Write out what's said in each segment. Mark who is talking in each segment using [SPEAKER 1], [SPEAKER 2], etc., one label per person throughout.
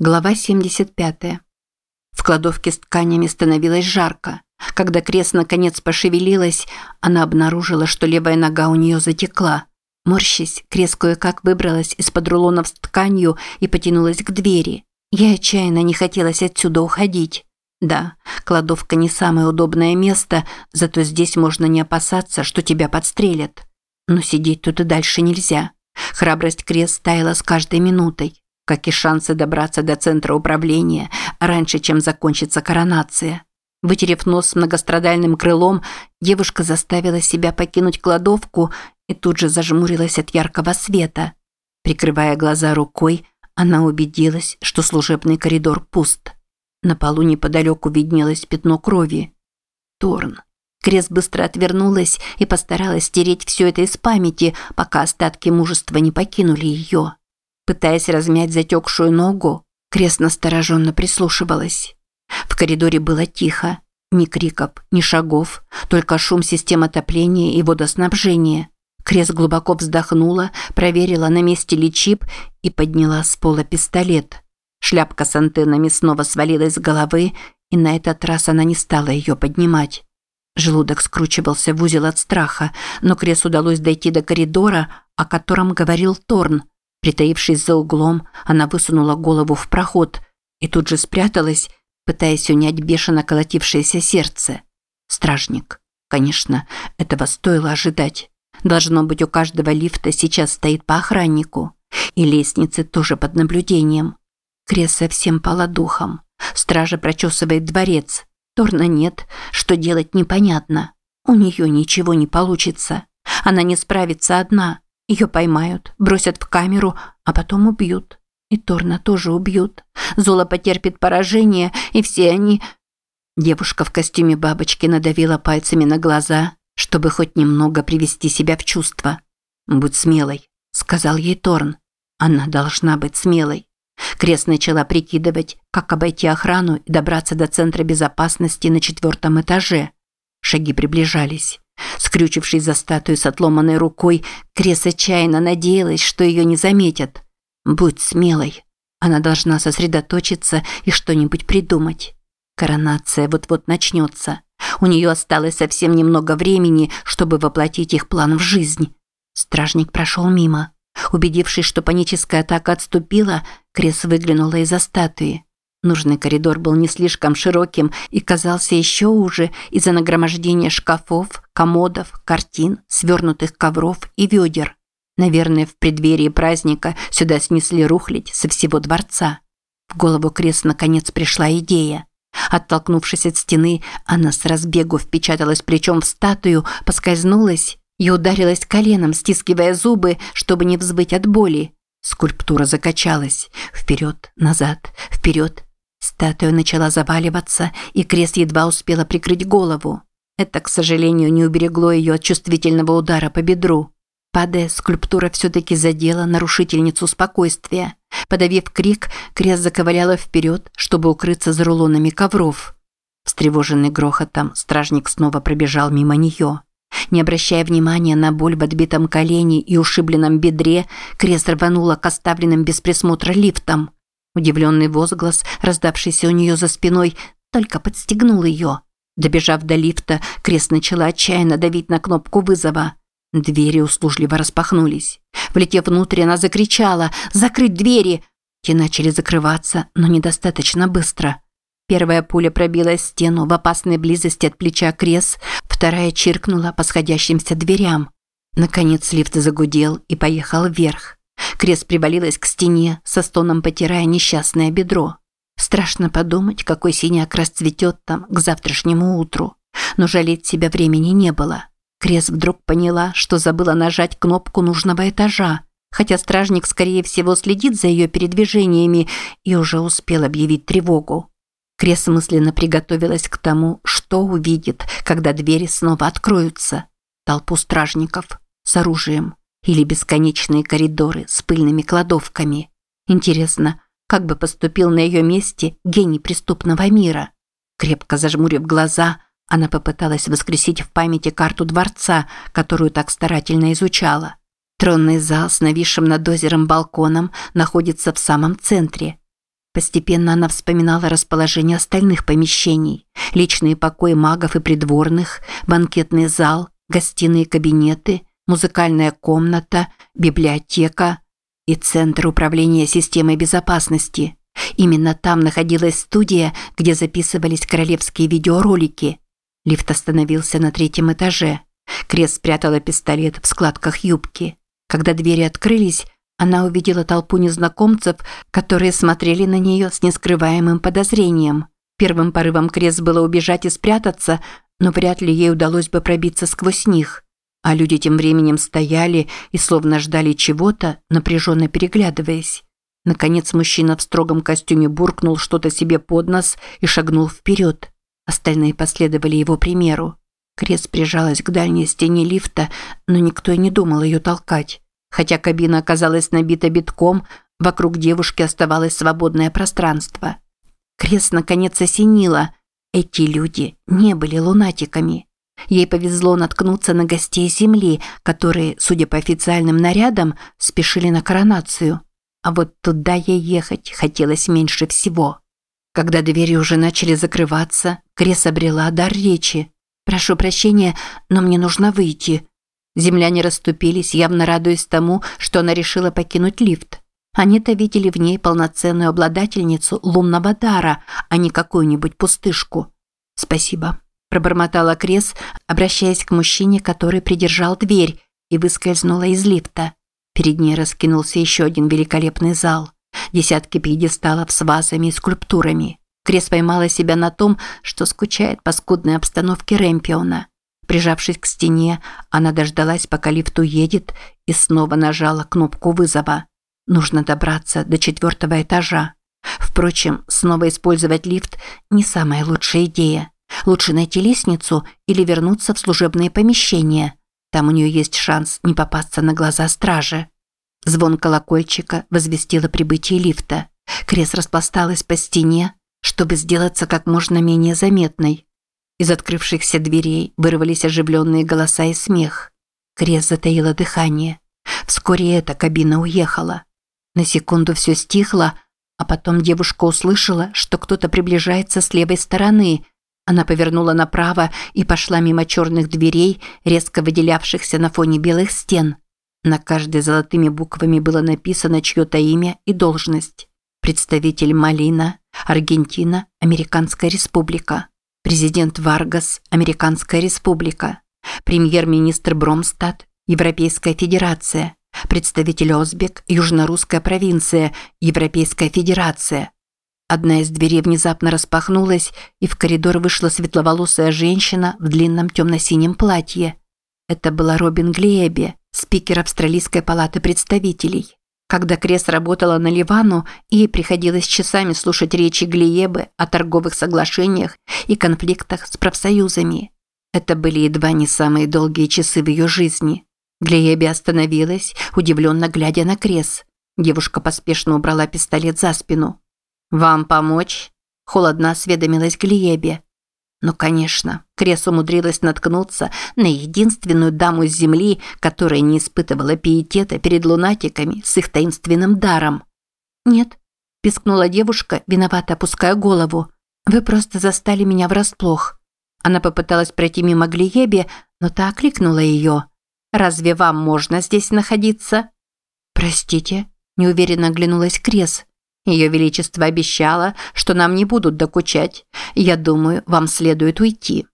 [SPEAKER 1] Глава 75. В кладовке с тканями становилось жарко. Когда крест наконец пошевелилась, она обнаружила, что левая нога у нее затекла. Морщись, крест кое-как выбралась из-под рулонов с тканью и потянулась к двери. Ей отчаянно не хотелось отсюда уходить. Да, кладовка не самое удобное место, зато здесь можно не опасаться, что тебя подстрелят. Но сидеть тут и дальше нельзя. Храбрость крест таяла с каждой минутой как и шансы добраться до центра управления раньше, чем закончится коронация. Вытерев нос многострадальным крылом, девушка заставила себя покинуть кладовку и тут же зажмурилась от яркого света. Прикрывая глаза рукой, она убедилась, что служебный коридор пуст. На полу неподалеку виднелось пятно крови. Торн. Крест быстро отвернулась и постаралась стереть все это из памяти, пока остатки мужества не покинули ее. Пытаясь размять затекшую ногу, Крест настороженно прислушивалась. В коридоре было тихо. Ни криков, ни шагов, только шум систем отопления и водоснабжения. Крест глубоко вздохнула, проверила, на месте ли чип и подняла с пола пистолет. Шляпка с антеннами снова свалилась с головы, и на этот раз она не стала ее поднимать. Желудок скручивался в узел от страха, но Крес удалось дойти до коридора, о котором говорил Торн – Притаившись за углом, она высунула голову в проход и тут же спряталась, пытаясь унять бешено колотившееся сердце. Стражник. Конечно, этого стоило ожидать. Должно быть, у каждого лифта сейчас стоит по охраннику. И лестницы тоже под наблюдением. Крес совсем пала духом. Стража прочесывает дворец. Торна нет, что делать непонятно. У нее ничего не получится. Она не справится одна. Ее поймают, бросят в камеру, а потом убьют. И Торна тоже убьют. Зола потерпит поражение, и все они... Девушка в костюме бабочки надавила пальцами на глаза, чтобы хоть немного привести себя в чувство. «Будь смелой», – сказал ей Торн. Она должна быть смелой. Крест начала прикидывать, как обойти охрану и добраться до центра безопасности на четвертом этаже. Шаги приближались. Скрючившись за статую с отломанной рукой, Крес отчаянно надеялась, что ее не заметят. «Будь смелой. Она должна сосредоточиться и что-нибудь придумать. Коронация вот-вот начнется. У нее осталось совсем немного времени, чтобы воплотить их план в жизнь». Стражник прошел мимо. Убедившись, что паническая атака отступила, Крес выглянула из-за статуи. Нужный коридор был не слишком широким и казался еще уже из-за нагромождения шкафов, комодов, картин, свернутых ковров и ведер. Наверное, в преддверии праздника сюда снесли рухлядь со всего дворца. В голову Крес наконец пришла идея. Оттолкнувшись от стены, она с разбегу впечаталась плечом в статую, поскользнулась и ударилась коленом, стискивая зубы, чтобы не взвыть от боли. Скульптура закачалась. Вперед, назад, вперед, Статуя начала заваливаться, и крест едва успела прикрыть голову. Это, к сожалению, не уберегло ее от чувствительного удара по бедру. Падая, скульптура все-таки задела нарушительницу спокойствия. Подавив крик, крест заковыляла вперед, чтобы укрыться за рулонами ковров. Встревоженный грохотом, стражник снова пробежал мимо нее. Не обращая внимания на боль в отбитом колене и ушибленном бедре, крест рванула к оставленным без присмотра лифтам. Удивленный возглас, раздавшийся у нее за спиной, только подстегнул ее. Добежав до лифта, Крест начала отчаянно давить на кнопку вызова. Двери услужливо распахнулись. Влетев внутрь, она закричала «Закрыть двери!». Те начали закрываться, но недостаточно быстро. Первая пуля пробила стену в опасной близости от плеча Крес, вторая чиркнула по сходящимся дверям. Наконец лифт загудел и поехал вверх. Крес привалилась к стене, со стоном потирая несчастное бедро. Страшно подумать, какой синяк расцветет там к завтрашнему утру. Но жалеть себя времени не было. Крес вдруг поняла, что забыла нажать кнопку нужного этажа, хотя стражник, скорее всего, следит за ее передвижениями и уже успел объявить тревогу. Крес мысленно приготовилась к тому, что увидит, когда двери снова откроются. Толпу стражников с оружием, или бесконечные коридоры с пыльными кладовками. Интересно, как бы поступил на ее месте гений преступного мира? Крепко зажмурив глаза, она попыталась воскресить в памяти карту дворца, которую так старательно изучала. Тронный зал с нависшим над озером балконом находится в самом центре. Постепенно она вспоминала расположение остальных помещений. Личные покои магов и придворных, банкетный зал, гостиные кабинеты, музыкальная комната, библиотека и Центр управления системой безопасности. Именно там находилась студия, где записывались королевские видеоролики. Лифт остановился на третьем этаже. Крес спрятала пистолет в складках юбки. Когда двери открылись, она увидела толпу незнакомцев, которые смотрели на нее с нескрываемым подозрением. Первым порывом Крес было убежать и спрятаться, но вряд ли ей удалось бы пробиться сквозь них. А люди тем временем стояли и словно ждали чего-то, напряженно переглядываясь. Наконец мужчина в строгом костюме буркнул что-то себе под нос и шагнул вперед. Остальные последовали его примеру. Крес прижалась к дальней стене лифта, но никто и не думал ее толкать. Хотя кабина оказалась набита битком, вокруг девушки оставалось свободное пространство. Крес наконец осенила. Эти люди не были лунатиками. Ей повезло наткнуться на гостей Земли, которые, судя по официальным нарядам, спешили на коронацию. А вот туда ей ехать хотелось меньше всего. Когда двери уже начали закрываться, Крес обрела дар речи. «Прошу прощения, но мне нужно выйти». Земляне расступились, явно радуясь тому, что она решила покинуть лифт. Они-то видели в ней полноценную обладательницу лунного дара, а не какую-нибудь пустышку. «Спасибо», – пробормотала Крес, обращаясь к мужчине, который придержал дверь и выскользнула из лифта. Перед ней раскинулся еще один великолепный зал. Десятки пьедесталов с вазами и скульптурами. Крес поймала себя на том, что скучает по скудной обстановке Рэмпиона. Прижавшись к стене, она дождалась, пока лифт уедет, и снова нажала кнопку вызова. Нужно добраться до четвертого этажа. Впрочем, снова использовать лифт – не самая лучшая идея. Лучше найти лестницу или вернуться в служебные помещения. Там у нее есть шанс не попасться на глаза стражи. Звон колокольчика возвестил о прибытии лифта. Крес распласталась по стене, чтобы сделаться как можно менее заметной. Из открывшихся дверей вырвались оживленные голоса и смех. Крес затаила дыхание. Вскоре эта кабина уехала. На секунду все стихло, а потом девушка услышала, что кто-то приближается с левой стороны. Она повернула направо и пошла мимо черных дверей, резко выделявшихся на фоне белых стен. На каждой золотыми буквами было написано чье-то имя и должность. Представитель Малина, Аргентина, Американская республика. Президент Варгас, Американская республика. Премьер-министр Бромстад, Европейская федерация. Представитель Озбек, Южно-Русская провинция, Европейская федерация. Одна из дверей внезапно распахнулась, и в коридор вышла светловолосая женщина в длинном темно-синем платье. Это была Робин Глееби, спикер Австралийской палаты представителей. Когда Крес работала на Ливану, ей приходилось часами слушать речи Глиебы о торговых соглашениях и конфликтах с профсоюзами. Это были едва не самые долгие часы в ее жизни. Глиеби остановилась, удивленно глядя на Крес. Девушка поспешно убрала пистолет за спину. «Вам помочь?» – холодно осведомилась Глиебе. Но, конечно, Крес умудрилась наткнуться на единственную даму с земли, которая не испытывала пиетета перед лунатиками с их таинственным даром. «Нет», – пискнула девушка, виновато опуская голову. «Вы просто застали меня врасплох». Она попыталась пройти мимо Глиеби, но та окликнула ее. «Разве вам можно здесь находиться?» «Простите», – неуверенно оглянулась Крес. Ее Величество обещало, что нам не будут докучать. Я думаю, вам следует уйти.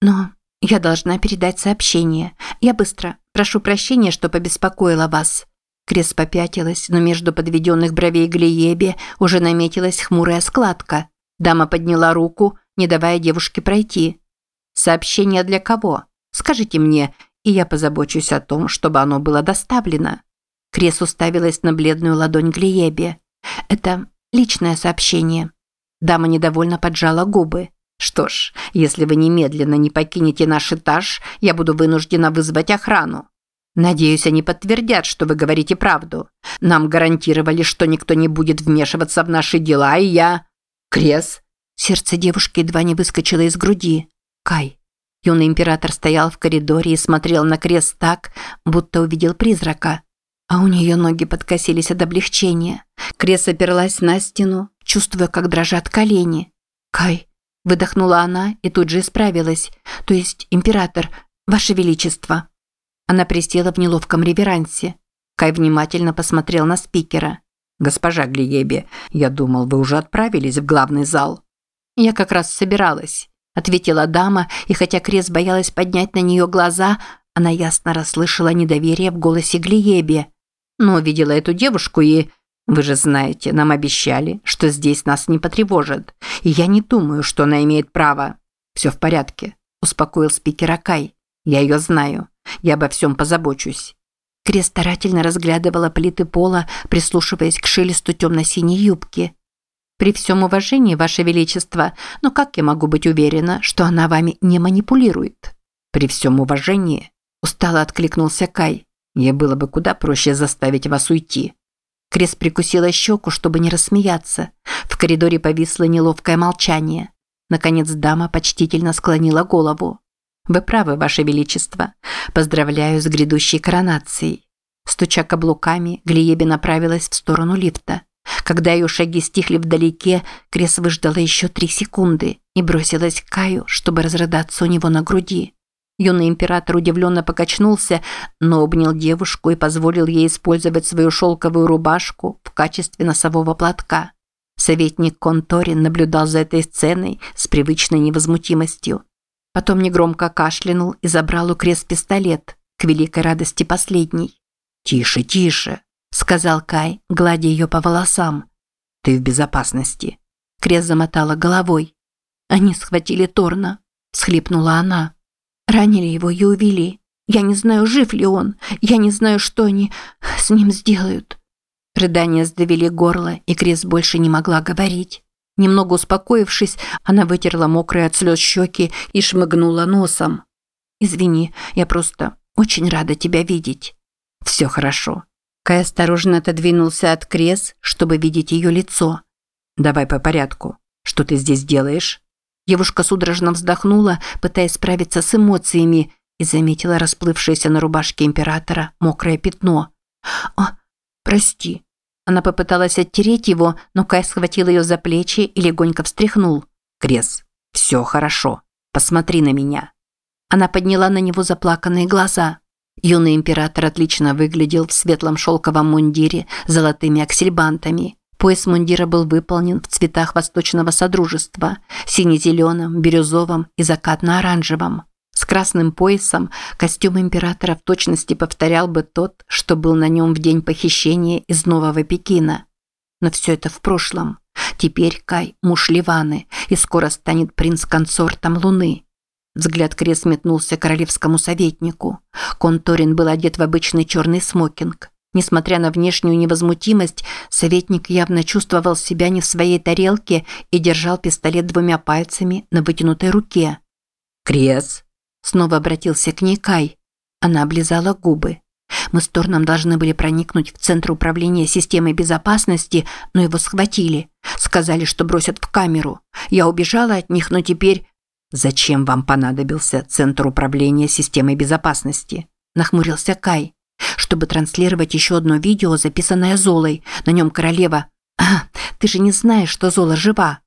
[SPEAKER 1] Но я должна передать сообщение. Я быстро. Прошу прощения, что побеспокоила вас. Крес попятилась, но между подведенных бровей Глиебе уже наметилась хмурая складка. Дама подняла руку, не давая девушке пройти. «Сообщение для кого? Скажите мне, и я позабочусь о том, чтобы оно было доставлено». Крес уставилась на бледную ладонь Глиебе. Это личное сообщение. Дама недовольно поджала губы. Что ж, если вы немедленно не покинете наш этаж, я буду вынуждена вызвать охрану. Надеюсь, они подтвердят, что вы говорите правду. Нам гарантировали, что никто не будет вмешиваться в наши дела, и я... Крес? Сердце девушки едва не выскочило из груди. Кай. Юный император стоял в коридоре и смотрел на крест так, будто увидел призрака. А у нее ноги подкосились от облегчения. Крес оперлась на стену, чувствуя, как дрожат колени. «Кай!» – выдохнула она и тут же исправилась. «То есть, император, ваше величество!» Она присела в неловком реверансе. Кай внимательно посмотрел на спикера.
[SPEAKER 2] «Госпожа Глиеби, я думал, вы уже отправились в главный зал».
[SPEAKER 1] «Я как раз собиралась», – ответила дама, и хотя Крес боялась поднять на нее глаза, она ясно расслышала недоверие в голосе Глиеби. «Но видела эту девушку и...» «Вы же знаете, нам обещали, что здесь нас не потревожат, и я не думаю, что она имеет право». «Все в порядке», – успокоил спикер Акай. «Я ее знаю. Я обо всем позабочусь». Крес старательно разглядывала плиты пола, прислушиваясь к шелесту темно-синей юбки. «При всем уважении, Ваше Величество, но как я могу быть уверена, что она вами не манипулирует?»
[SPEAKER 2] «При всем уважении», – устало откликнулся Кай. «Ей было бы куда проще заставить вас уйти».
[SPEAKER 1] Крес прикусила щеку, чтобы не рассмеяться. В коридоре повисло неловкое молчание. Наконец дама почтительно склонила голову. Вы правы, Ваше Величество. Поздравляю с грядущей коронацией. Стуча каблуками, Глиеби направилась в сторону лифта. Когда ее шаги стихли вдалеке, Крес выждала еще три секунды и бросилась к Каю, чтобы разрыдаться у него на груди. Юный император удивленно покачнулся, но обнял девушку и позволил ей использовать свою шелковую рубашку в качестве носового платка. Советник Конторин наблюдал за этой сценой с привычной невозмутимостью. Потом негромко кашлянул и забрал у Крес пистолет, к великой радости последней.
[SPEAKER 2] «Тише, тише», – сказал Кай, гладя ее по волосам. «Ты в безопасности».
[SPEAKER 1] Крес замотала головой. «Они схватили Торна», – всхлипнула она. «Ранили его и увели. Я не знаю, жив ли он. Я не знаю, что они с ним сделают». Рыдания сдавили горло, и Крес больше не могла говорить. Немного успокоившись, она вытерла мокрые от слез щеки и шмыгнула носом. «Извини, я просто очень рада тебя видеть». «Все хорошо». Кай осторожно отодвинулся от крес, чтобы видеть ее лицо.
[SPEAKER 2] «Давай по порядку. Что ты здесь делаешь?»
[SPEAKER 1] Девушка судорожно вздохнула, пытаясь справиться с эмоциями, и заметила расплывшееся на рубашке императора мокрое пятно. «О, прости», она попыталась оттереть его, но Кай схватил ее за плечи и легонько встряхнул.
[SPEAKER 2] «Крес, все хорошо. Посмотри на меня».
[SPEAKER 1] Она подняла на него заплаканные глаза. Юный император отлично выглядел в светлом шелковом мундире с золотыми аксельбантами. Пояс мундира был выполнен в цветах Восточного Содружества – сине-зеленом, бирюзовом и закатно-оранжевом. С красным поясом костюм императора в точности повторял бы тот, что был на нем в день похищения из Нового Пекина. Но все это в прошлом. Теперь Кай – муж Ливаны и скоро станет принц-консортом Луны. Взгляд Крес метнулся королевскому советнику. Конторин был одет в обычный черный смокинг. Несмотря на внешнюю невозмутимость, советник явно чувствовал себя не в своей тарелке и держал пистолет двумя пальцами на вытянутой руке.
[SPEAKER 2] «Крес!»
[SPEAKER 1] Снова обратился к ней Кай. Она облизала губы. Мы с Торном должны были проникнуть в Центр управления системой безопасности, но его схватили. Сказали, что бросят в камеру. Я убежала от них, но теперь...
[SPEAKER 2] «Зачем вам понадобился Центр управления системой безопасности?»
[SPEAKER 1] Нахмурился Кай. «Чтобы транслировать еще одно видео, записанное Золой. На нем королева... А, ты же не знаешь, что Зола жива!»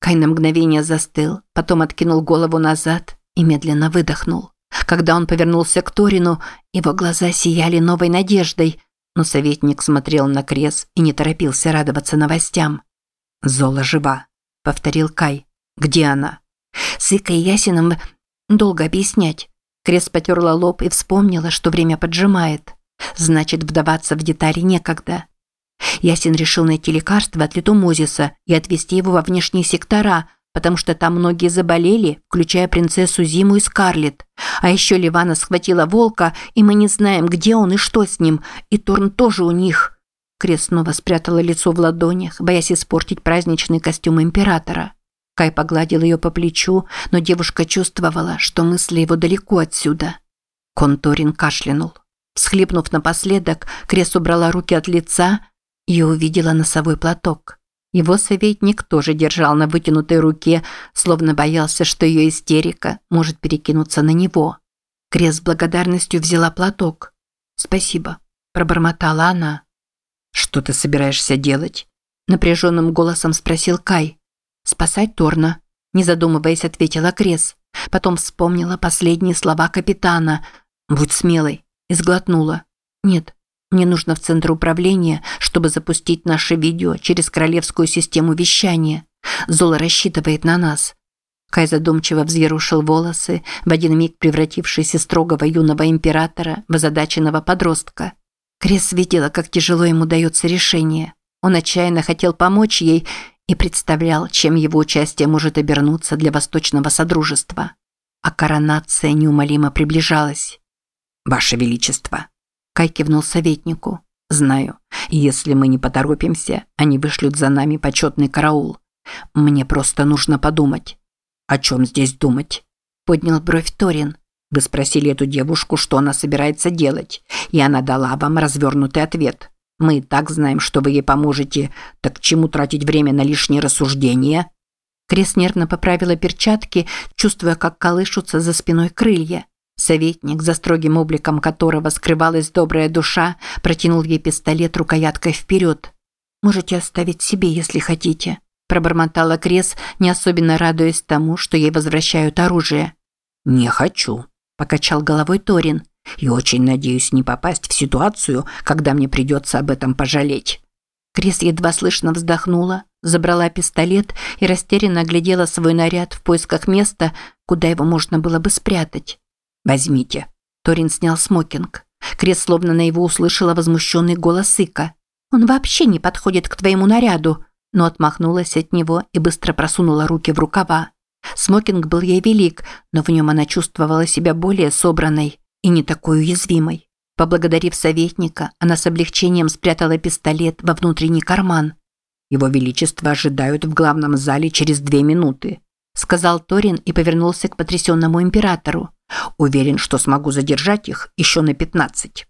[SPEAKER 1] Кай на мгновение застыл, потом откинул голову назад и медленно выдохнул. Когда он повернулся к Торину, его глаза сияли новой надеждой, но советник смотрел на Крес и не торопился радоваться новостям.
[SPEAKER 2] «Зола жива», – повторил Кай. «Где она?»
[SPEAKER 1] «С Икой Ясином долго объяснять». Крес потерла лоб и вспомнила, что время поджимает. Значит, вдаваться в детали некогда. Ясин решил найти лекарство от литумозиса и отвезти его во внешние сектора, потому что там многие заболели, включая принцессу Зиму и Скарлетт. А еще Ливана схватила волка, и мы не знаем, где он и что с ним, и Торн тоже у них». Крес снова спрятала лицо в ладонях, боясь испортить праздничный костюм императора. Кай погладил ее по плечу, но девушка чувствовала, что мысли его далеко отсюда. Конторин кашлянул. Всхлипнув напоследок, Крес убрала руки от лица и увидела носовой платок. Его советник тоже держал на вытянутой руке, словно боялся, что ее истерика может перекинуться на него. Крес с благодарностью взяла платок. «Спасибо». пробормотала она.
[SPEAKER 2] Что ты собираешься делать?
[SPEAKER 1] напряженным голосом спросил Кай. Спасать Торна, не задумываясь, ответила Крес. Потом вспомнила последние слова капитана. Будь смелой, и сглотнула. Нет, мне нужно в центр управления, чтобы запустить наше видео через королевскую систему вещания. Зола рассчитывает на нас. Кай задумчиво взъерушил волосы, в один миг превратившись из строгого юного императора в озадаченного подростка. Крес видела, как тяжело ему дается решение. Он отчаянно хотел помочь ей и представлял, чем его участие может обернуться для Восточного Содружества. А коронация неумолимо приближалась.
[SPEAKER 2] «Ваше Величество!» Кай кивнул советнику. «Знаю. Если мы не поторопимся, они вышлют за нами почетный караул. Мне просто нужно подумать». «О чем здесь думать?» Поднял бровь Торин. «Вы спросили эту девушку, что она собирается делать, и она дала вам развернутый ответ. Мы и так знаем, что вы ей поможете, так чему тратить время на лишние рассуждения?»
[SPEAKER 1] Крес нервно поправила перчатки, чувствуя, как колышутся за спиной крылья. Советник, за строгим обликом которого скрывалась добрая душа, протянул ей пистолет рукояткой вперед. «Можете оставить себе, если хотите», – пробормотала Крес, не особенно радуясь тому, что ей возвращают оружие.
[SPEAKER 2] «Не хочу», – покачал головой Торин. «И очень надеюсь не попасть в ситуацию, когда мне придется об этом пожалеть».
[SPEAKER 1] Крес едва слышно вздохнула, забрала пистолет и растерянно оглядела свой наряд в поисках места, куда его можно было бы спрятать.
[SPEAKER 2] «Возьмите».
[SPEAKER 1] Торин снял смокинг. Крес словно на его услышала возмущенный голос Ика. «Он вообще не подходит к твоему наряду», но отмахнулась от него и быстро просунула руки в рукава. Смокинг был ей велик, но в нем она чувствовала себя более собранной и не такой уязвимой. Поблагодарив советника, она с облегчением спрятала пистолет во внутренний карман.
[SPEAKER 2] «Его Величество ожидают в главном зале через две минуты», сказал Торин и повернулся к потрясенному императору. Уверен, что смогу задержать их еще на пятнадцать.